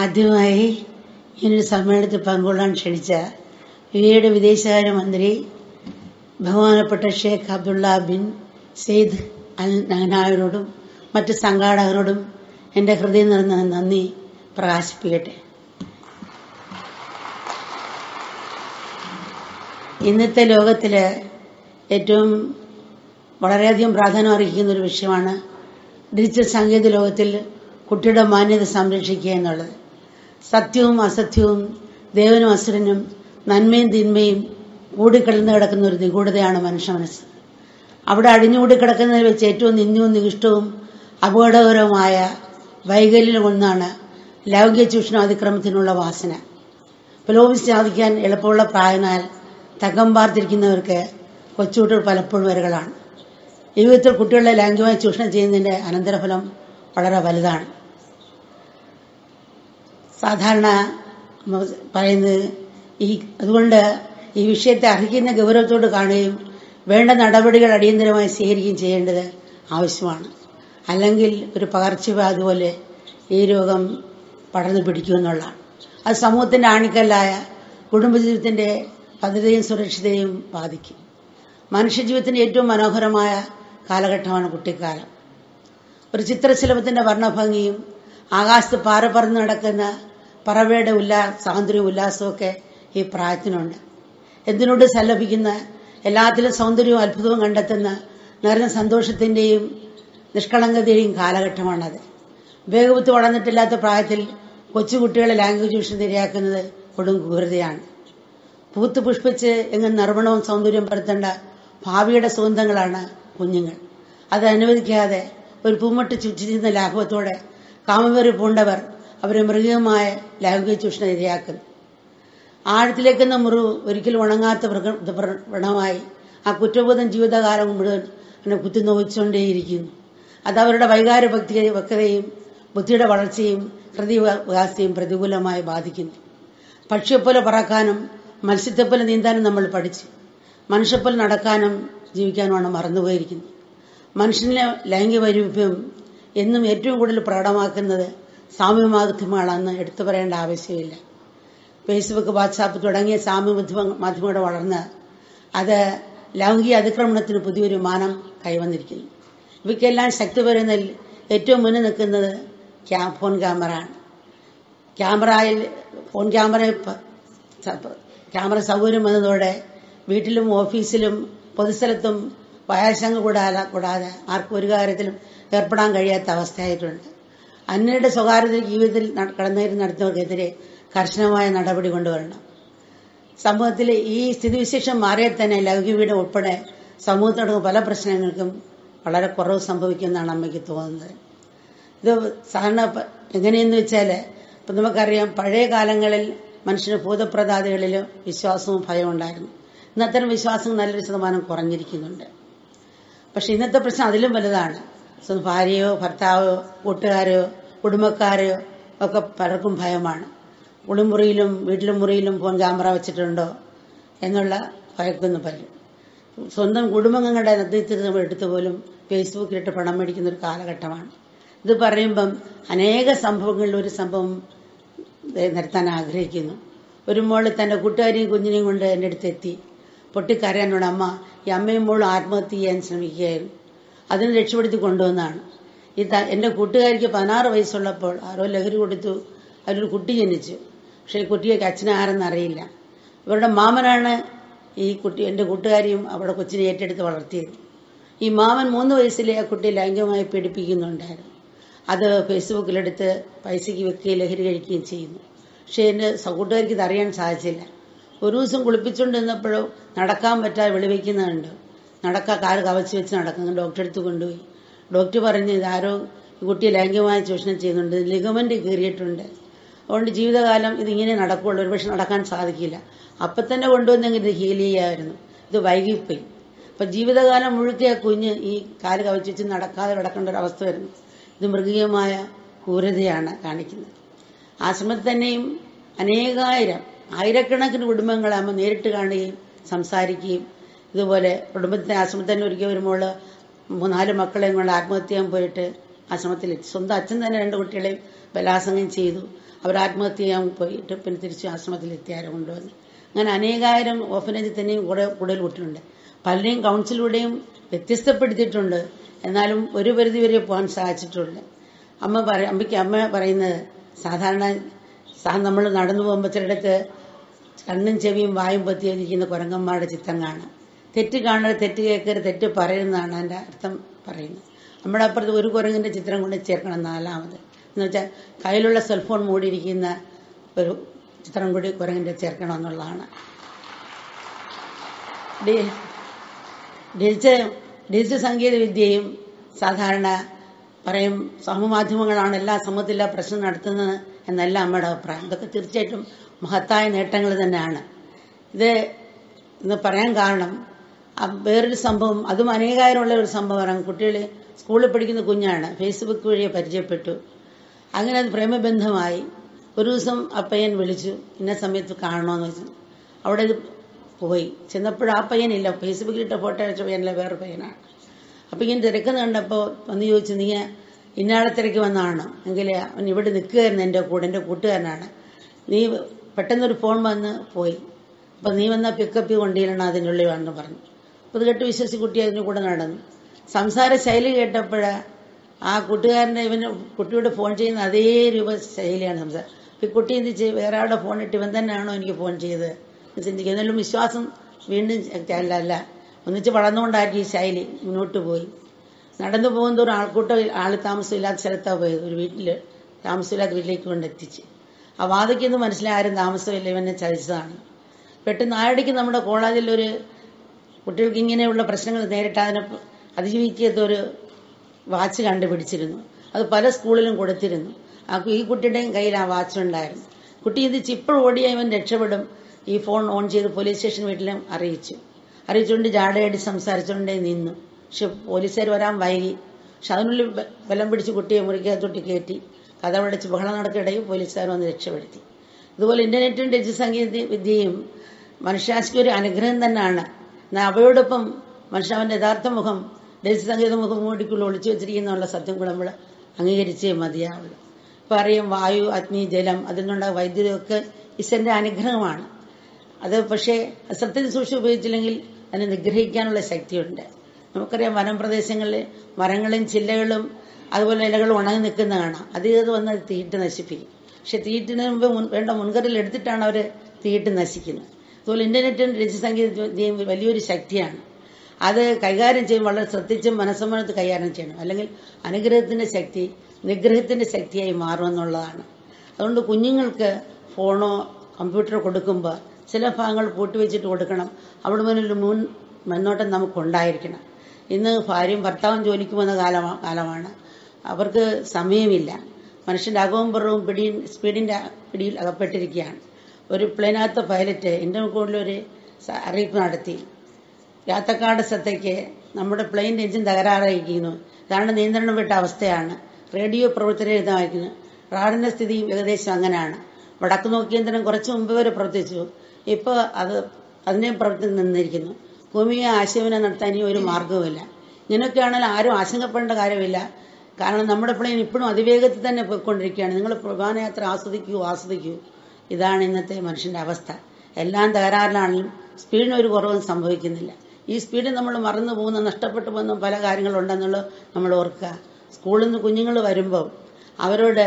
ആദ്യമായി ഇങ്ങനൊരു സമ്മേളനത്തിൽ പങ്കുകൊള്ളാൻ ക്ഷണിച്ച ഇവയുടെ വിദേശകാര്യമന്ത്രി ബഹുമാനപ്പെട്ട Sheikh Abdullah bin Zayed Al നഹനായരോടും മറ്റ് സംഘാടകരോടും എന്റെ ഹൃദയം നിറഞ്ഞ നന്ദി പ്രകാശിപ്പിക്കട്ടെ. ഇന്നത്തെ ലോകത്തിൽ ഏറ്റവും വളരെയധികം പ്രാധാന്യം അർഹിക്കുന്ന ഒരു വിഷയമാണ് ഡിജിറ്റൽ സാങ്കേതിക ലോകത്തിൽ കുട്ടിയുടെ മാന്യത സംരക്ഷിക്കുക എന്നുള്ളത്. സത്യവും അസത്യവും ദേവനും അസുരനും നന്മയും തിന്മയും കൂടിക്കിടന്ന് കിടക്കുന്ന ഒരു നിഗൂഢതയാണ് മനുഷ്യ മനസ്സ്. അവിടെ അടിഞ്ഞുകൂടി കിടക്കുന്നതിൽ വെച്ച് ഏറ്റവും നിന്ദ്യവും നികിഷ്ടവും അപകടകരവുമായ വൈകല്യം ഒന്നാണ് ലൗകിക ചൂഷണ അതിക്രമത്തിനുള്ള വാസന. പുലോപി സാധിക്കാൻ എളുപ്പമുള്ള പ്രായനാൽ തകം പാർത്തിരിക്കുന്നവർക്ക് കൊച്ചുകുട്ടികൾ പലപ്പോഴും വരകളാണ്. ജീവിതത്തിൽ കുട്ടികളെ ലൈംഗികമായി ചൂഷണം ചെയ്യുന്നതിന്റെ അനന്തരഫലം വളരെ വലുതാണ്. സാധാരണ പറയുന്നത് ഈ അതുകൊണ്ട് ഈ വിഷയത്തെ അർഹിക്കുന്ന ഗൗരവത്തോട് കാണുകയും വേണ്ട നടപടികൾ അടിയന്തരമായി സ്വീകരിക്കുകയും ചെയ്യേണ്ടത് ആവശ്യമാണ്. അല്ലെങ്കിൽ ഒരു പകർച്ചവ്യാധി പോലെ ഈ രോഗം പടർന്നു പിടിക്കുമെന്നുള്ളതാണ് അത് സമൂഹത്തിന്റെ ആണിക്കല്ലായ കുടുംബജീവിതത്തിന്റെ ഭദ്രതയും സുരക്ഷിതയും ബാധിക്കും. മനുഷ്യജീവിതത്തിന്റെ ഏറ്റവും മനോഹരമായ കാലഘട്ടമാണ് കുട്ടിക്കാലം. ഒരു ചിത്രശലഭത്തിന്റെ വർണഭംഗിയും ആകാശത്ത് പാറ പറന്ന് നടക്കുന്ന പറവയുടെ ഉല്ലാ സ്വാതന്ത്ര്യവും ഉല്ലാസമൊക്കെ ഈ പ്രായത്തിനുണ്ട്. എന്തിനോട് സല്ലപിക്കുന്ന എല്ലാത്തിലും സൗന്ദര്യവും അത്ഭുതവും കണ്ടെത്തുന്ന നിറഞ്ഞ സന്തോഷത്തിന്റെയും നിഷ്കളങ്കതയുടെയും കാലഘട്ടമാണത്. വേഗബുദ്ധി വളർന്നിട്ടില്ലാത്ത പ്രായത്തിൽ കൊച്ചുകുട്ടികളെ ലാംഗ്വേജ് വിഷൻ ഇരയാക്കുന്നത് കൊടും ക്രൂരതയാണ്. പൂത്ത് പുഷ്പിച്ച് എങ്ങനെ നിർമ്മണവും സൗന്ദര്യവും പരത്തേണ്ട ഭാവിയുടെ സുഗന്ധങ്ങളാണ് കുഞ്ഞുങ്ങൾ. അത് അനുവദിക്കാതെ ഒരു പൂമട്ട് ചുറ്റിച്ചിരുന്ന ലാഘവത്തോടെ കാമവെറി പൂണ്ടവർ അവരെ മൃഗീയമായ ലൈംഗിക ചൂഷണ ഇരയാക്കുന്നു ആഴത്തിലേക്കുന്ന മുറിവ് ഒരിക്കലും ഉണങ്ങാത്ത വ്രണമായി. ആ കുറ്റബോധം ജീവിതകാലം മുഴുവൻ എന്നെ നോവിച്ചുകൊണ്ടേയിരിക്കുന്നു. അത് അവരുടെ വൈകാര ഭക്തി വ്യക്തതയും ബുദ്ധിയുടെ വളർച്ചയും ഹൃദയവികാസത്തെയും പ്രതികൂലമായി ബാധിക്കുന്നു. പക്ഷിയെപ്പോലെ പറക്കാനും മത്സ്യത്തെപ്പോലെ നീന്താനും നമ്മൾ പഠിച്ചു. മനുഷ്യപ്പോലെ നടക്കാനും ജീവിക്കാനുമാണ് മറന്നുപോയിരിക്കുന്നത്. മനുഷ്യനെ ലൈംഗിക വൈരൂപ്യം എന്നും ഏറ്റവും കൂടുതൽ പ്രകടമാക്കുന്നത് സാമ്യ മാധ്യമങ്ങളാണെന്ന് എടുത്തു പറയേണ്ട ആവശ്യമില്ല. ഫേസ്ബുക്ക് വാട്സാപ്പ് തുടങ്ങിയ സാമ്യ മാധ്യമങ്ങളുടെ വളർന്ന് അത് ലൈംഗിക അതിക്രമണത്തിന് പുതിയൊരു മാനം കൈവന്നിരിക്കുന്നു. ഇവയ്ക്കെല്ലാം ശക്തി വരുന്നതിൽ ഏറ്റവും മുന്നിൽ നിൽക്കുന്നത് ഫോൺ ക്യാമറ ആണ് ക്യാമറയിൽ ഫോൺ ക്യാമറ ക്യാമറ സൗകര്യം വന്നതോടെ വീട്ടിലും ഓഫീസിലും പൊതുസ്ഥലത്തും വയാശങ്ക കൂടാതെ കൂടാതെ ആർക്കും ഒരു കാര്യത്തിലും ഏർപ്പെടാൻ കഴിയാത്ത അവസ്ഥയായിട്ടുണ്ട്. അന്യരുടെ സ്വകാര്യത ജീവിതത്തിൽ കടന്നുകയറി നടത്തുന്നവർക്കെതിരെ കർശനമായ നടപടി കൊണ്ടുവരണം. സമൂഹത്തിൽ ഈ സ്ഥിതിവിശേഷം മാറിയാൽ തന്നെ ലൗകികയുടെ ഉൾപ്പെടെ സമൂഹത്തോടൊപ്പം പല പ്രശ്നങ്ങൾക്കും വളരെ കുറവ് സംഭവിക്കുമെന്നാണ് അമ്മയ്ക്ക് തോന്നുന്നത്. ഇത് സാധാരണ എങ്ങനെയെന്ന് വെച്ചാൽ ഇപ്പം നമുക്കറിയാം പഴയ കാലങ്ങളിൽ മനുഷ്യന് ഭൂതപ്രതാദികളിൽ വിശ്വാസവും ഭയവും ഉണ്ടായിരുന്നു ഇന്നത്തരം വിശ്വാസം നല്ലൊരു ശതമാനം കുറഞ്ഞിരിക്കുന്നുണ്ട്. പക്ഷെ ഇന്നത്തെ പ്രശ്നം അതിലും വലുതാണ്. ഭാര്യയോ ഭർത്താവോ കൂട്ടുകാരോ കുടുംബക്കാരോ ഒക്കെ പലർക്കും ഭയമാണ്. ഉളിമുറിയിലും വീട്ടിലും മുറിയിലും ഫോൺ ക്യാമറ വെച്ചിട്ടുണ്ടോ എന്നുള്ള ഭയക്കൊന്നും പലരും സ്വന്തം കുടുംബങ്ങളുടെ നദീത്തിൽ എടുത്തു പോലും ഫേസ്ബുക്കിലിട്ട് പണം മേടിക്കുന്ന ഒരു കാലഘട്ടമാണ്. ഇത് പറയുമ്പം അനേക സംഭവങ്ങളിൽ ഒരു സംഭവം നിർത്താൻ ആഗ്രഹിക്കുന്നു. ഒരു മോൾ തന്റെ കൂട്ടുകാരെയും കുഞ്ഞിനെയും കൊണ്ട് എന്റെ അടുത്ത് എത്തി. പൊട്ടിക്കരയാനോട് അമ്മ ഈ അമ്മയും മോളും ആത്മഹത്യ ചെയ്യാൻ ശ്രമിക്കുകയായിരുന്നു. അതിനെ രക്ഷപ്പെടുത്തി കൊണ്ടുവന്നാണ്. ഈ എന്റെ കൂട്ടുകാരിക്ക് പതിനാറ് വയസ്സുള്ളപ്പോൾ ആരോ ലഹരി കൊടുത്തു. അവരൊരു കുട്ടി ജനിച്ചു. പക്ഷെ ഈ കുട്ടിയെ അച്ഛനെ ആരെന്ന് അറിയില്ല. ഇവരുടെ മാമനാണ് ഈ കുട്ടി എന്റെ കൂട്ടുകാരിയും അവിടെ കൊച്ചിനെ ഏറ്റെടുത്ത് വളർത്തിയത്. ഈ മാമൻ മൂന്ന് വയസ്സിലെ ആ കുട്ടി ലൈംഗികമായി പീഡിപ്പിക്കുന്നുണ്ടായിരുന്നു. അത് ഫേസ്ബുക്കിലെടുത്ത് പൈസയ്ക്ക് വെക്കുകയും ലഹരി കഴിക്കുകയും ചെയ്യുന്നു. പക്ഷേ എന്റെ കൂട്ടുകാരിക്ക് ഇത് അറിയാൻ സാധിച്ചില്ല. ഒരു ദിവസം കുളിപ്പിച്ചുകൊണ്ടിരുന്നപ്പോഴോ നടക്കാൻ പറ്റാതെ വെളിവെക്കുന്നുണ്ട് നടക്കാൻ കാൽ കവച്ച് വെച്ച് നടക്കുന്നു ഡോക്ടറെ അടുത്ത് കൊണ്ടുപോയി. ഡോക്ടർ പറഞ്ഞ് ഇതാരോ കുട്ടിയെ ലൈംഗികമായ ചൂഷണം ചെയ്യുന്നുണ്ട്. ലിഗമെന്റ് കീറിയിട്ടുണ്ട്. അതുകൊണ്ട് ജീവിതകാലം ഇതിങ്ങനെ നടക്കുള്ളൂ. ഒരുപക്ഷെ നടക്കാൻ സാധിക്കില്ല. അപ്പൊ തന്നെ കൊണ്ടുവന്നെങ്കിൽ ഇത് ഹീൽ ചെയ്യാമായിരുന്നു ഇത് വൈകിപ്പോയി. അപ്പൊ ജീവിതകാലം മുഴുക്കെ കുഞ്ഞ് ഈ കാൽ കവച്ച് വെച്ച് നടക്കാതെ കിടക്കേണ്ട ഒരു അവസ്ഥ വരുന്നു. ഇത് മൃഗീയമായ ക്രൂരതയാണ് കാണിക്കുന്നത്. ആശ്രമത്തിൽ തന്നെയും അനേകായിരം ആയിരക്കണക്കിന് കുടുംബങ്ങളെ അമ്മ നേരിട്ട് കാണുകയും സംസാരിക്കുകയും ഇതുപോലെ കുടുംബത്തിന്റെ ആശ്രമത്തിൽ തന്നെ ഒരിക്കൽ വരുമ്പോൾ മൂന്നാൽ മക്കളെയും കൊണ്ട് ആത്മഹത്യ ചെയ്യാൻ പോയിട്ട് ആശ്രമത്തിൽ സ്വന്തം അച്ഛൻ തന്നെ രണ്ട് കുട്ടികളെയും ബലാസംഗം ചെയ്തു. അവർ ആത്മഹത്യ ചെയ്യാൻ പോയിട്ട് പിന്നെ തിരിച്ച് ആശ്രമത്തിൽ എത്തിയാരെ കൊണ്ടുവന്ന്. അങ്ങനെ അനേകായിരം ഓഫനേജിൽ തന്നെയും കൂടെ കൂടുതൽ കുട്ടികളുണ്ട്. പലരെയും കൗൺസിലൂടെയും വ്യത്യസ്തപ്പെടുത്തിയിട്ടുണ്ട്. എന്നാലും ഒരു പരിധി വരെ പോകാൻ സാധിച്ചിട്ടുണ്ട്. അമ്മ പറ അമ്മയ്ക്ക് അമ്മ പറയുന്നത് സാധാരണ നമ്മൾ നടന്നു പോകുമ്പോൾ ചിലയിടത്ത് കണ്ണും ചെവിയും വായും പൊത്തിയിരിക്കുന്ന കുരങ്ങന്മാരുടെ ചിത്രം കാണാം. തെറ്റ് കാണരുത് തെറ്റ് കേൾക്കരുത് തെറ്റ് പറയുന്നതാണ് എന്റെ അർത്ഥം പറയുന്നത്. നമ്മുടെ അപ്പുറത്ത് ഒരു കുരങ്ങിന്റെ ചിത്രം കൊണ്ട് ചേർക്കണം നാലാമത്. എന്ന് വെച്ചാൽ കയ്യിലുള്ള സെൽഫോൺ മൂടിയിരിക്കുന്ന ഒരു ചിത്രം കൂടി കുരങ്ങിന്റെ ചേർക്കണം എന്നുള്ളതാണ്. ഡിജിറ്റൽ ഡിജിറ്റൽ സാങ്കേതിക വിദ്യയും സാധാരണ പറയും സമൂഹമാധ്യമങ്ങളാണ് എല്ലാ സമൂഹത്തിലെ പ്രശ്നം നടത്തുന്നത്. എന്നല്ല അമ്മയുടെ അഭിപ്രായം. ഇതൊക്കെ തീർച്ചയായിട്ടും മഹത്തായ നേട്ടങ്ങൾ തന്നെയാണ്. ഇത് ഇന്ന് പറയാൻ കാരണം വേറൊരു സംഭവം അതും അനേകായിരമുള്ള ഒരു സംഭവമാണ് കുട്ടികൾ സ്കൂളിൽ പഠിക്കുന്ന കുഞ്ഞാണ് ഫേസ്ബുക്ക് വഴി പരിചയപ്പെട്ടു. അങ്ങനെ അത് പ്രേമബന്ധമായി ഒരു ദിവസം ആ പയ്യൻ വിളിച്ചു ഇന്ന സമയത്ത് കാണണമെന്ന് വെച്ചു. അവിടെ ഇത് പോയി. ചെന്നപ്പോൾ ആ പയ്യനില്ല ഫേസ്ബുക്കിലിട്ട ഫോട്ടോ അയച്ച പയ്യനല്ല വേറെ പയ്യനാണ്. അപ്പം ഇങ്ങനെ തിരക്കുന്ന കണ്ടപ്പോൾ വന്ന് ചോദിച്ചു നീ ഇന്നാളെ വന്നതാണ് എങ്കിൽ അവൻ ഇവിടെ നിൽക്കുകയായിരുന്നു എന്റെ കൂടെ എന്റെ കൂട്ടുകാരനാണ്. നീ പെട്ടെന്നൊരു ഫോൺ വന്ന് പോയി. അപ്പം നീ വന്ന പിക്കപ്പ് കൊണ്ടിരണം അതിന്റെ ഉള്ളിൽ വന്നു പറഞ്ഞു. അപ്പോൾ ഇത് കേട്ട് വിശ്വസി കുട്ടി അതിന്റെ കൂടെ നടന്നു. സംസാര ശൈലി കേട്ടപ്പോൾ ആ കൂട്ടുകാരന്റെ ഇവന് കുട്ടിയോട് ഫോൺ ചെയ്യുന്ന അതേ രൂപ ശൈലിയാണ് സംസാരം അപ്പം കുട്ടി എന്ത് ചെയ്യും വേറെ ആളുടെ ഫോൺ ഇട്ട് ഇവൻ തന്നെയാണോ എനിക്ക് ഫോൺ എന്ന് ചിന്തിക്കുക. എന്നാലും വിശ്വാസം വീണ്ടും അല്ല ഒന്നിച്ച് വളർന്നുകൊണ്ടാക്കി ഈ ശൈലി മുന്നോട്ട് പോയി. നടന്നു പോകുന്ന ഒരു ആൾക്കൂട്ടം ആൾ താമസമില്ലാത്ത സ്ഥലത്താണ് പോയത്. ഒരു വീട്ടിൽ താമസമില്ലാത്ത വീട്ടിലേക്ക് കൊണ്ടെത്തിച്ച് ആ വാതയ്ക്കൊന്നും മനസ്സിലാരും ആരും താമസമില്ല. ഇവനെ ചതിച്ചതാണ്. പെട്ടെന്ന് ആയിടയ്ക്ക് നമ്മുടെ കോളേജിൽ ഒരു കുട്ടികൾക്ക് ഇങ്ങനെയുള്ള പ്രശ്നങ്ങൾ നേരിട്ട് അതിനെ അതിജീവിക്കാത്ത ഒരു വാച്ച് കണ്ടുപിടിച്ചിരുന്നു. അത് പല സ്കൂളിലും കൊടുത്തിരുന്നു. ആ ഈ കുട്ടിയുടെയും കയ്യിൽ ആ വാച്ച് ഉണ്ടായിരുന്നു. കുട്ടി ഇത് ചിപ്പോൾ ഓടിയ ഇവൻ രക്ഷപ്പെടും. ഈ ഫോൺ ഓൺ ചെയ്ത് പോലീസ് സ്റ്റേഷൻ വീട്ടിലും അറിയിച്ചു. അറിയിച്ചുകൊണ്ട് ജാടയടി സംസാരിച്ചുകൊണ്ടേ നിന്നു. പക്ഷെ പോലീസുകാർ വരാൻ വൈകി. പക്ഷെ അതിനുള്ളിൽ ബലം പിടിച്ച് കുട്ടിയെ മുറിക്കകത്തൊട്ടി കയറ്റി. കഥവടച്ച് ബഹളം നടക്കിടയിൽ പോലീസുകാർ വന്ന് രക്ഷപ്പെടുത്തി. ഇതുപോലെ ഇന്റർനെറ്റും ഡിജിറ്റൽ സാങ്കേതിക വിദ്യയും മനുഷ്യാശിക്ക് ഒരു അനുഗ്രഹം തന്നെയാണ്. എന്നാൽ അവയോടൊപ്പം മനുഷ്യാവിന്റെ യഥാർത്ഥ മുഖം ഡിജിറ്റൽ സാങ്കേതിക മുഖം മൂടിക്കുള്ള ഒളിച്ചു വെച്ചിരിക്കുന്നുള്ള സത്യം കൂടെ നമ്മൾ അംഗീകരിച്ചേ മതിയാവുള്ളൂ. ഇപ്പം അറിയാം വായു അഗ്നി ജലം അതിൽ നിന്നുള്ള വൈദ്യുതിയൊക്കെ ഈശ്വരന്റെ അനുഗ്രഹമാണ്. അത് പക്ഷേ സത്യത്തിൽ സൂക്ഷിച്ച് ഉപയോഗിച്ചില്ലെങ്കിൽ അതിനെ നിഗ്രഹിക്കാനുള്ള ശക്തിയുണ്ട്. നമുക്കറിയാം വനം പ്രദേശങ്ങളിൽ മരങ്ങളും ചില്ലകളും അതുപോലെ ഇലകളും ഉണങ്ങി നിൽക്കുന്ന കാണാം. അത് ഇത് വന്ന് അത് തീയിട്ട് നശിപ്പിക്കും. പക്ഷെ തീയിട്ടിന് മുമ്പ് വേണ്ട മുൻകരുതൽ എടുത്തിട്ടാണ് അവർ തീയിട്ട് നശിക്കുന്നത്. അതുപോലെ ഇന്റർനെറ്റും രജി സംഗീത വലിയൊരു ശക്തിയാണ്. അത് കൈകാര്യം ചെയ്യുമ്പോൾ വളരെ ശ്രദ്ധിച്ചും മനസ്സമ്മതത്ത് കൈകാര്യം ചെയ്യണം. അല്ലെങ്കിൽ അനുഗ്രഹത്തിന്റെ ശക്തി നിഗ്രഹത്തിന്റെ ശക്തിയായി മാറുമെന്നുള്ളതാണ് അതുകൊണ്ട് കുഞ്ഞുങ്ങൾക്ക് ഫോണോ കമ്പ്യൂട്ടറോ കൊടുക്കുമ്പോൾ ചില ഭാഗങ്ങൾ പൂട്ടിവെച്ചിട്ട് കൊടുക്കണം. അവിടെ മുന്നിൽ മുൻ മുന്നോട്ടം നമുക്കുണ്ടായിരിക്കണം. ഇന്ന് ഭാര്യയും ഭർത്താവും ജോലിക്ക് പോകുന്ന കാലമാണ് കാലമാണ്. അവർക്ക് സമയമില്ല. മനുഷ്യന്റെ അകവും പുറവും പിടിയും സ്പീഡിന്റെ പിടിയിൽ അകപ്പെട്ടിരിക്കുകയാണ്. ഒരു പ്ലെയിനകത്ത് പൈലറ്റ് ഇന്റർകോഡിൽ ഒരു സ- അറിയിപ്പ് നടത്തി. യാത്രക്കാരുടെ ശ്രദ്ധയ്ക്ക് നമ്മുടെ പ്ലെയിൻ എഞ്ചിൻ തകരാറായിരിക്കുന്നു. ഇതാണ് നിയന്ത്രണം വിട്ട അവസ്ഥയാണ്. റേഡിയോ പ്രവർത്തനരഹിതമായിരിക്കുന്നു റാഡിന്റെ സ്ഥിതിയും ഏകദേശം അങ്ങനെയാണ്. വടക്ക് നോക്കിയന്ത്രം കുറച്ച് മുമ്പ് വരെ പ്രവർത്തിച്ചു. ഇപ്പോൾ അത് അതിനെയും പ്രവർത്തി നിന്നിരിക്കുന്നു. ഭൂമിയെ ആശയവിനെ നടത്താൻ ഇനി ഒരു മാർഗവുമില്ല ഇങ്ങനെയൊക്കെയാണെങ്കിൽ ആരും ആശങ്കപ്പെടേണ്ട കാര്യമില്ല. കാരണം നമ്മുടെ പ്ലെയിൻ ഇപ്പോഴും അതിവേഗത്തിൽ തന്നെ പോയിക്കൊണ്ടിരിക്കുകയാണ്. നിങ്ങൾ പ്രധാനയാത്ര ആസ്വദിക്കൂ ആസ്വദിക്കൂ. ഇതാണ് ഇന്നത്തെ മനുഷ്യന്റെ അവസ്ഥ. എല്ലാം തകരാറിലാണെങ്കിലും സ്പീഡിന് ഒരു കുറവും സംഭവിക്കുന്നില്ല. ഈ സ്പീഡിൽ നമ്മൾ മറന്നു പോകുന്ന നഷ്ടപ്പെട്ടു പോകുന്ന പല കാര്യങ്ങളുണ്ടെന്നുള്ളത് നമ്മൾ ഓർക്കുക. സ്കൂളിൽ നിന്ന് കുഞ്ഞുങ്ങൾ വരുമ്പോൾ അവരോട്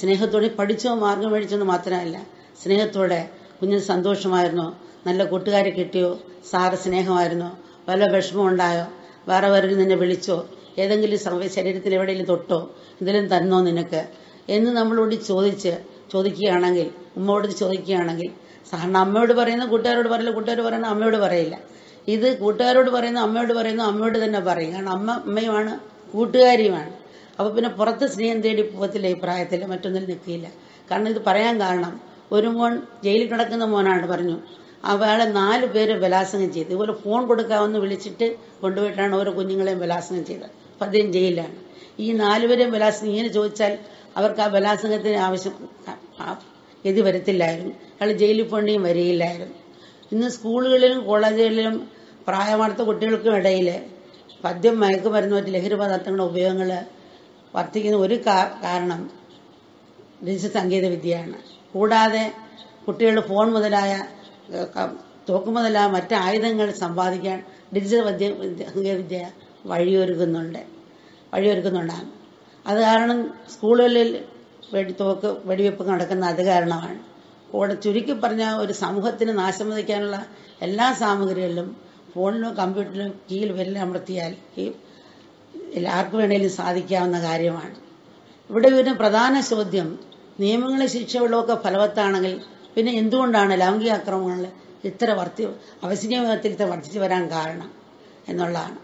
സ്നേഹത്തോടെ പഠിച്ചോ മാർഗം മേടിച്ചെന്ന് മാത്രമല്ല സ്നേഹത്തോടെ കുഞ്ഞിന് സന്തോഷമായിരുന്നോ? നല്ല കൂട്ടുകാരെ കിട്ടിയോ? സാറ് സ്നേഹമായിരുന്നോ? വല്ല വിഷമം ഉണ്ടായോ? വേറെ വരും നിന്നെ വിളിച്ചോ? ഏതെങ്കിലും ശരീരത്തിൽ എവിടെയെങ്കിലും തൊട്ടോ? എന്തെങ്കിലും തന്നോ നിനക്ക്? എന്ന് നമ്മളോട് ചോദിച്ച് ചോദിക്കുകയാണെങ്കിൽ ഉമ്മയോട് ചോദിക്കുകയാണെങ്കിൽ സാറിന് അമ്മയോട് പറയുന്ന കൂട്ടുകാരോട് പറയില്ല കൂട്ടുകാർ പറയുന്ന അമ്മയോട് പറയില്ല. ഇത് കൂട്ടുകാരോട് പറയുന്ന അമ്മയോട് പറയുന്ന അമ്മയോട് തന്നെ പറയും. കാരണം അമ്മ അമ്മയുമാണ് കൂട്ടുകാരിയുമാണ്. അപ്പൊ പിന്നെ പുറത്ത് സ്നേഹം തേടി പോകത്തില്ല ഈ പ്രായത്തിൽ മറ്റൊന്നിൽ നിൽക്കില്ല. കാരണം ഇത് പറയാൻ കാരണം ഒരു മോൻ ജയിലിൽ കിടക്കുന്ന മോനാണ് പറഞ്ഞു. അവളെ നാല് പേര് ബലാത്സംഗം ചെയ്തു. ഇതുപോലെ ഫോൺ കൊടുക്കാമെന്ന് വിളിച്ചിട്ട് കൊണ്ടുപോയിട്ടാണ് ഓരോ കുഞ്ഞുങ്ങളെയും ബലാത്സംഗം ചെയ്തത്. അപ്പൊ അദ്ദേഹം ജയിലാണ് ഈ നാലുപേരെയും ബലാത്സംഗം ഇങ്ങനെ ചോദിച്ചാൽ അവർക്ക് ആ ബലാത്സംഗത്തിന് ആവശ്യം ഗതി വരത്തില്ലായിരുന്നു. അയാൾ ജയിലിൽ പോകേണ്ടിയും വരികയില്ലായിരുന്നു. ഇന്ന് സ്കൂളുകളിലും കോളേജുകളിലും പ്രായമാർത്ത കുട്ടികൾക്കും ഇടയിൽ പദ്യം മയക്കുമരുന്ന് മറ്റ് ലഹരി പദാർത്ഥങ്ങളുടെ ഉപയോഗങ്ങൾ വർദ്ധിക്കുന്ന ഒരു കാരണം ഡിജിറ്റൽ സാങ്കേതിക വിദ്യയാണ്. കൂടാതെ കുട്ടികളുടെ ഫോൺ മുതലായ ഏഹ്, ക- തോക്ക് മുതലായ മറ്റ് ആയുധങ്ങൾ സമ്പാദിക്കാൻ ഡിജിറ്റൽ വിദ്യ സാങ്കേതികവിദ്യ വഴിയൊരുക്കുന്നുണ്ട്. വഴിയൊരുക്കുന്നുണ്ടാണ് അത് കാരണം സ്കൂളുകളിൽ വെടി തോക്ക് വെടിവെപ്പ് നടക്കുന്ന അത് കാരണമാണ്. കൂടെ ചുരുക്കി പറഞ്ഞ ഒരു സമൂഹത്തിന് നാശം വിതയ്ക്കാനുള്ള എല്ലാ സാമഗ്രികളിലും ഫോണിലും കമ്പ്യൂട്ടറിലും കീഴിൽ വിരൽ അമർത്തിയാൽ എല്ലാവർക്കും വേണേലും സാധിക്കാവുന്ന കാര്യമാണ്. ഇവിടെ വരുന്ന പ്രധാന ചോദ്യം. നിയമങ്ങളെ ശിക്ഷകളും ഫലവത്താണെങ്കിൽ പിന്നെ എന്തുകൊണ്ടാണ് ലൈംഗിക ആക്രമണങ്ങൾ ഇത്ര വർത്തി അവസരീയത്തിൽ ഇത്ര വർദ്ധിച്ചു വരാൻ കാരണം എന്നുള്ളതാണ്.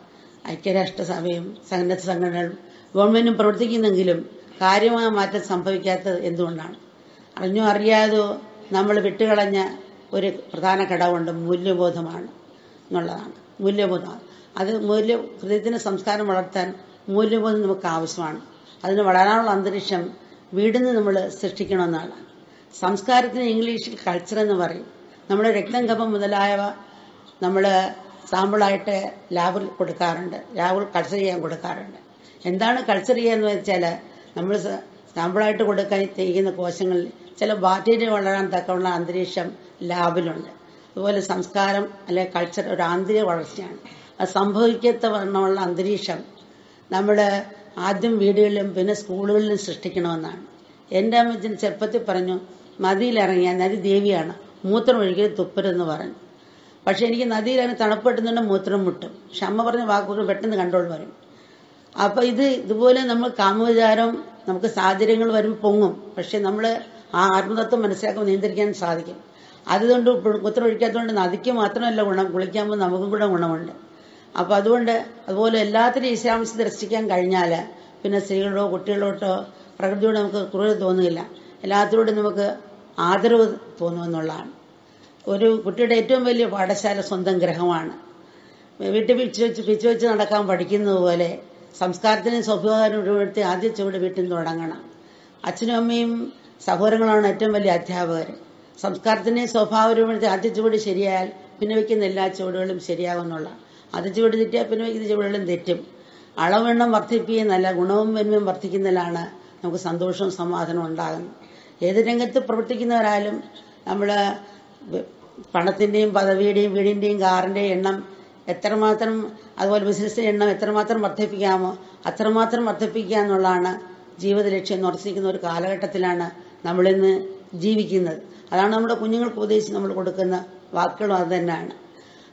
ഐക്യരാഷ്ട്രസഭയും സന്നദ്ധ സംഘടനകളും ഗവൺമെന്റും പ്രവർത്തിക്കുന്നെങ്കിലും കാര്യമായ മാറ്റം സംഭവിക്കാത്തത് എന്തുകൊണ്ടാണ്? അറിഞ്ഞോ അറിയാതോ നമ്മൾ വിട്ടുകളഞ്ഞ ഒരു പ്രധാന ഘടകമുണ്ട് മൂല്യബോധമാണ് എന്നുള്ളതാണ്. മൂല്യബോധമാണ് അത് മൂല്യ ഹൃദയത്തിന്റെ സംസ്കാരം വളർത്താൻ മൂല്യബോധം നമുക്ക് ആവശ്യമാണ്. അതിന് വളരാനുള്ള അന്തരീക്ഷം വീടിന് നമ്മൾ സൃഷ്ടിക്കണമെന്നാണ്. സംസ്കാരത്തിന് ഇംഗ്ലീഷിൽ കൾച്ചർ എന്ന് പറയും. നമ്മുടെ രക്തം കപ്പം മുതലായവ നമ്മൾ സാമ്പിളായിട്ട് ലാബിൽ കൊടുക്കാറുണ്ട്. ലാബിൽ കൾച്ചർ ചെയ്യാൻ കൊടുക്കാറുണ്ട്. എന്താണ് കൾച്ചർ ചെയ്യാന്ന് വെച്ചാൽ നമ്മൾ സാമ്പിളായിട്ട് കൊടുക്കാൻ ചെയ്യുന്ന കോശങ്ങളിൽ ചില ബാക്ടീരിയ വളരാൻ തക്കമുള്ള അന്തരീക്ഷം ലാബിലുണ്ട്. അതുപോലെ സംസ്കാരം അല്ലെ കൾച്ചർ ഒരു ആന്തരിക വളർച്ചയാണ്. അത് സംഭവിക്കത്തവണ്ണമുള്ള അന്തരീക്ഷം നമ്മൾ ആദ്യം വീടുകളിലും പിന്നെ സ്കൂളുകളിലും സൃഷ്ടിക്കണമെന്നാണ്. എന്റെ അമ്മച്ചൻ ചെറുപ്പത്തിൽ പറഞ്ഞു നദിയിലിറങ്ങിയ നദി ദേവിയാണ്. മൂത്രം ഒഴുകിയത് തുപ്പരെന്ന് പറഞ്ഞു. പക്ഷെ എനിക്ക് നദിയിലിറങ്ങി കിട്ടുന്നുണ്ട് മൂത്രം മുട്ടും. പക്ഷെ അമ്മ പറഞ്ഞ വാക്കുകൾ പെട്ടെന്ന് കൺട്രോൾ വരും. അപ്പൊ ഇത് ഇതുപോലെ നമ്മൾ കാമവിചാരം നമുക്ക് സാഹചര്യങ്ങൾ വരുമ്പോൾ പൊങ്ങും. പക്ഷെ നമ്മൾ ആ ആത്മതത്വം മനസ്സിലാക്കുമ്പോൾ നിയന്ത്രിക്കാൻ സാധിക്കും. അതുകൊണ്ട് മൂത്രം ഒഴിക്കാത്തതുകൊണ്ട് നദിക്ക് മാത്രമല്ല ഗുണം കുളിക്കുമ്പോൾ നമുക്കും കൂടെ ഗുണമുണ്ട്. അപ്പൊ അതുകൊണ്ട് അതുപോലെ എല്ലാത്തിനും ഈശ്വരാംശം ദർശിക്കാൻ കഴിഞ്ഞാൽ പിന്നെ സ്ത്രീകളോ കുട്ടികളോട്ടോ പ്രകൃതിയോട് നമുക്ക് ക്രൂരത തോന്നുകയില്ല. എല്ലാത്തിനോടും നമുക്ക് ആദരവ് തോന്നുമെന്നുള്ളതാണ്. ഒരു കുട്ടിയുടെ ഏറ്റവും വലിയ പാഠശാല സ്വന്തം ഗ്രഹമാണ്. വീട്ടിൽ പിച്ചു വെച്ച് പിച്ചു വെച്ച് നടക്കാൻ പഠിക്കുന്നത് പോലെ സംസ്കാരത്തിനും സ്വഭാവത്തിനും ആദ്യ ചുവട് വീട്ടിൽ തുടങ്ങണം. അച്ഛനും അമ്മയും സഹോദരങ്ങളാണ് ഏറ്റവും വലിയ അധ്യാപകർ. സംസ്കാരത്തിന് സ്വഭാവരൂപത്തെ ആദ്യ ചുവട് ശരിയായാൽ പിന്നെ വയ്ക്കുന്ന എല്ലാ ചുവടുകളും ശരിയാകുന്നുള്ള ആദ്യ ചുവട് തെറ്റിയാൽ പിന്നെ വയ്ക്കുന്ന ചുവടുകളും തെറ്റും. അളവെണ്ണം വർദ്ധിപ്പിക്കുന്നല്ല ഗുണവും മെന്മയും വർദ്ധിക്കുന്നതിലാണ് നമുക്ക് സന്തോഷവും സമാധാനവും ഉണ്ടാകുന്നത്. ഏത് രംഗത്ത് പ്രവർത്തിക്കുന്നവരായാലും നമ്മൾ പണത്തിന്റെയും പദവിയുടെയും വീടിന്റെയും കാറിന്റെയും എണ്ണം എത്രമാത്രം അതുപോലെ ബിസിനസിന്റെ എണ്ണം എത്രമാത്രം വർദ്ധിപ്പിക്കാമോ അത്രമാത്രം വർദ്ധിപ്പിക്കുക എന്നുള്ളതാണ് ജീവിത ലക്ഷ്യം ഉറച്ചിരിക്കുന്ന ഒരു കാലഘട്ടത്തിലാണ് നമ്മളിന്ന് ജീവിക്കുന്നത്. അതാണ് നമ്മുടെ കുഞ്ഞുങ്ങൾക്ക് ഉപദേശിച്ച് നമ്മൾ കൊടുക്കുന്ന വാക്കുകളും അത് തന്നെയാണ്.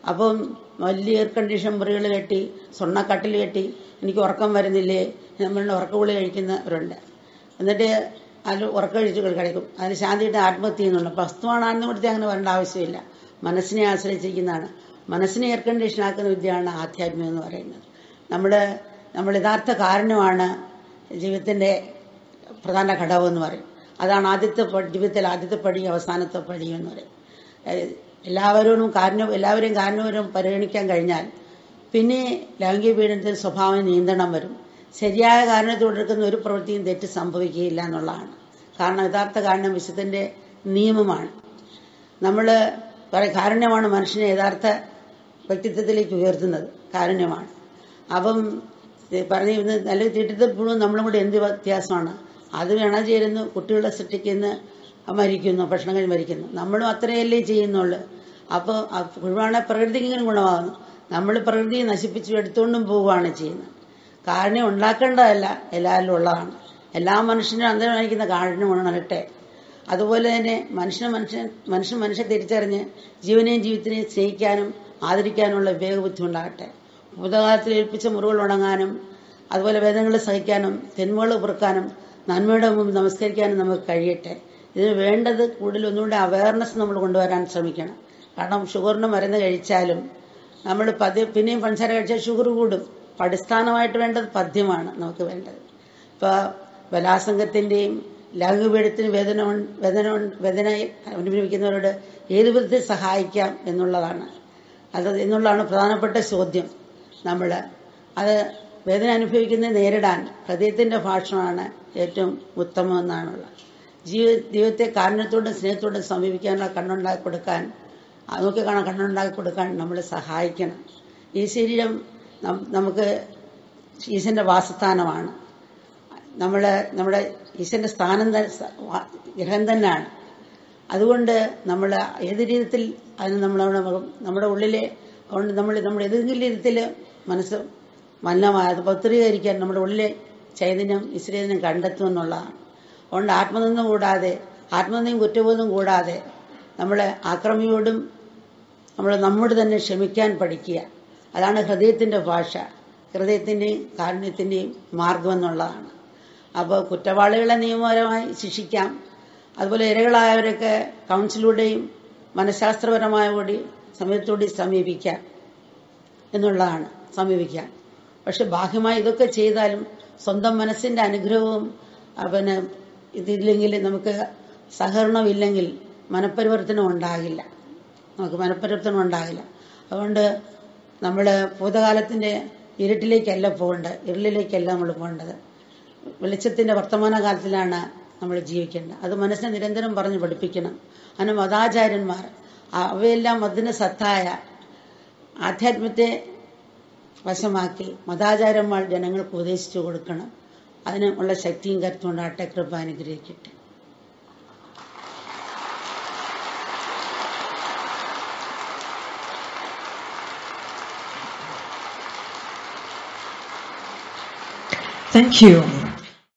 അപ്പം വലിയ എയർ കണ്ടീഷൻ മുറികൾ കെട്ടി സ്വർണക്കട്ടിൽ കെട്ടി എനിക്ക് ഉറക്കം വരുന്നില്ലേ? നമ്മളുടെ ഉറക്കഗുളി കഴിക്കുന്നവരുണ്ട്. എന്നിട്ട് അതിൽ ഉറക്കം കിടക്കും അതിന് ശാന്തിയുടെ ആത്മഹത്യ ചെയ്യുന്നുണ്ട് വസ്തുവാണ് ആത്മഹത്യ അങ്ങനെ വരേണ്ട ആവശ്യമില്ല. മനസ്സിനെ ആശ്രയിച്ചിരിക്കുന്നതാണ്. മനസ്സിനെ എയർ കണ്ടീഷൻ ആക്കുന്ന വിദ്യയാണ് ആധ്യാത്മികം എന്ന് പറയുന്നത്. നമ്മുടെ നമ്മൾ യഥാർത്ഥ കാരണമാണ് ജീവിതത്തിന്റെ പ്രധാന ഘടകം എന്ന് പറയും. അതാണ് ആദ്യത്തെ ജീവിതത്തിൽ ആദ്യത്തെ പടി അവസാനത്തെ പടി എന്ന് പറയും. എല്ലാവരോടും കാരണ എല്ലാവരെയും കാരണവരും പരിഗണിക്കാൻ കഴിഞ്ഞാൽ പിന്നെ ലൈംഗിക പീഡനത്തിന് സ്വഭാവം നിയന്ത്രണം വരും. ശരിയായ കാരണത്തിൽ കൊണ്ടിരിക്കുന്ന ഒരു പ്രവൃത്തിയും തെറ്റ് സംഭവിക്കുകയില്ല എന്നുള്ളതാണ്. കാരണം യഥാർത്ഥ കാരണം വിശുദ്ധന്റെ നിയമമാണ്. നമ്മൾ പറയും കാരുണ്യമാണ് മനുഷ്യനെ യഥാർത്ഥ വ്യക്തിത്വത്തിലേക്ക് ഉയർത്തുന്നത്. കാരുണ്യമാണ്. അപ്പം പറഞ്ഞു നല്ല തീട്ടത്തിൽപ്പോഴും നമ്മളും കൂടെ എന്ത് വ്യത്യാസമാണ്? അത് വേണം ചേരുന്നു കുട്ടികളെ സൃഷ്ടിക്കുന്നു മരിക്കുന്നു ഭക്ഷണം കഴിഞ്ഞ് മരിക്കുന്നു. നമ്മളും അത്രയല്ലേ ചെയ്യുന്നുള്ളു. അപ്പോൾ കുഴുവാണ് പ്രകൃതിക്ക് ഇങ്ങനെ ഗുണമാകുന്നു. നമ്മൾ പ്രകൃതിയെ നശിപ്പിച്ച് എടുത്തുകൊണ്ടും പോവുകയാണ് ചെയ്യുന്നത്. കാരുണ്യം ഉണ്ടാക്കേണ്ടതല്ല എല്ലാവരിലും ഉള്ളതാണ്. എല്ലാ മനുഷ്യനും അന്തരമായിരിക്കുന്ന കാരുണ്യം ഉണരട്ടെ അതുപോലെ തന്നെ മനുഷ്യനെ മനുഷ്യൻ മനുഷ്യൻ മനുഷ്യനെ തിരിച്ചറിഞ്ഞ് ജീവനെയും ജീവിതത്തിനെയും സ്നേഹിക്കാനും ആദരിക്കാനുള്ള വിവേകബുദ്ധി ഉണ്ടാകട്ടെ ഭൂതകാലത്തിൽ ഏൽപ്പിച്ച മുറിവുകൾ ഉണങ്ങാനും അതുപോലെ വേദനകൾ സഹിക്കാനും തിന്മകൾ പൊറുക്കാനും നന്മയുടെ മുമ്പിൽ നമസ്കരിക്കാനും നമുക്ക് കഴിയട്ടെ. ഇതിന് വേണ്ടത് കൂടുതൽ ഒന്നുകൂടെ അവയർനെസ് നമ്മൾ കൊണ്ടുവരാൻ ശ്രമിക്കണം. കാരണം ഷുഗറിന് മരുന്ന് കഴിച്ചാലും നമ്മൾ പതി പിന്നെയും പഞ്ചസാര കഴിച്ചാൽ ഷുഗർ കൂടും. അടിസ്ഥാനമായിട്ട് വേണ്ടത് പദ്യമാണ് നമുക്ക് വേണ്ടത്. ഇപ്പൊ ബലാസംഗത്തിന്റെയും ലഘുപീഠത്തിന് വേദന വേദന വേദന അനുഭവിക്കുന്നവരോട് ഏത് വിധത്തിൽ സഹായിക്കാം എന്നുള്ളതാണ്. അത് എന്നുള്ളതാണ് പ്രധാനപ്പെട്ട ചോദ്യം നമ്മൾ അത് വേദന അനുഭവിക്കുന്നത് നേരിടാൻ ഹൃദയത്തിന്റെ ഭാഷമാണ് ഏറ്റവും ഉത്തമമെന്നാണുള്ളത് ജീവി ദൈവത്തെ കാരണത്തോടും സ്നേഹത്തോടും സമീപിക്കാനുള്ള കണ്ണുണ്ടാക്കി കൊടുക്കാൻ നോക്കി കാണാൻ കണ്ണുണ്ടാക്കി കൊടുക്കാൻ നമ്മൾ സഹായിക്കണം. ഈ ശരീരം നമുക്ക് ഈശന്റെ വാസസ്ഥാനമാണ്. നമ്മൾ നമ്മുടെ ഈശന്റെ സ്ഥാനം ഗ്രഹം തന്നെയാണ്. അതുകൊണ്ട് നമ്മൾ ഏത് രീതിയിൽ അതിന് നമ്മൾ നമ്മുടെ ഉള്ളിലെ അതുകൊണ്ട് നമ്മൾ നമ്മൾ ഏതെങ്കിലും രീതിയിൽ മനസ്സ് മലിനമായത് പത്രീകരിക്കാൻ നമ്മുടെ ഉള്ളിലെ ചൈതന്യം ഈശ്വരചൈതന്യം കണ്ടെത്തുമെന്നുള്ളതാണ് അതുകൊണ്ട് ആത്മനിന്ദം കൂടാതെ ആത്മനിന്ദയും കുറ്റബോധം കൂടാതെ നമ്മളെ ആക്രമിയോടും നമ്മൾ നമ്മോട് തന്നെ ക്ഷമിക്കാൻ പഠിക്കുക. അതാണ് ഹൃദയത്തിന്റെ ഭാഷ. ഹൃദയത്തിന്റെയും കാരുണ്യത്തിന്റെയും മാർഗം എന്നുള്ളതാണ്. അപ്പോൾ കുറ്റവാളികളെ നിയമപരമായി ശിക്ഷിക്കാം. അതുപോലെ ഇരകളായവരൊക്കെ കൗൺസിലൂടെയും മനഃശാസ്ത്രപരമായ കൂടി സമയത്തോടെ സമീപിക്കാം എന്നുള്ളതാണ്. സമീപിക്കാം. പക്ഷെ ബാഹ്യമായി ഇതൊക്കെ ചെയ്താലും സ്വന്തം മനസ്സിന്റെ അനുഗ്രഹവും പിന്നെ ഇതില്ലെങ്കിൽ നമുക്ക് സഹകരണമില്ലെങ്കിൽ മനപരിവർത്തനം ഉണ്ടാകില്ല. നമുക്ക് മനപരിവർത്തനം ഉണ്ടാകില്ല. അതുകൊണ്ട് നമ്മൾ ഭൂതകാലത്തിന്റെ ഇരുട്ടിലേക്കല്ല പോകേണ്ടത്. ഇരുളിലേക്കല്ല നമ്മൾ പോകേണ്ടത്. വെളിച്ചത്തിന്റെ വർത്തമാനകാലത്തിലാണ് നമ്മൾ ജീവിക്കേണ്ടത്. അത് മനസ്സിനെ നിരന്തരം പറഞ്ഞ് പഠിപ്പിക്കണം. അതിന് മതാചാര്യന്മാർ അവയെല്ലാം അതിന് സത്തായ ആധ്യാത്മത്തെ വശമാക്കി മതാചാര്യന്മാർ ജനങ്ങൾക്ക് ഉപദേശിച്ചു കൊടുക്കണം. അതിനുള്ള ശക്തിയും കരുത്തും ഉണ്ടാകട്ടെ കൃപ അനുഗ്രഹിക്കട്ടെ.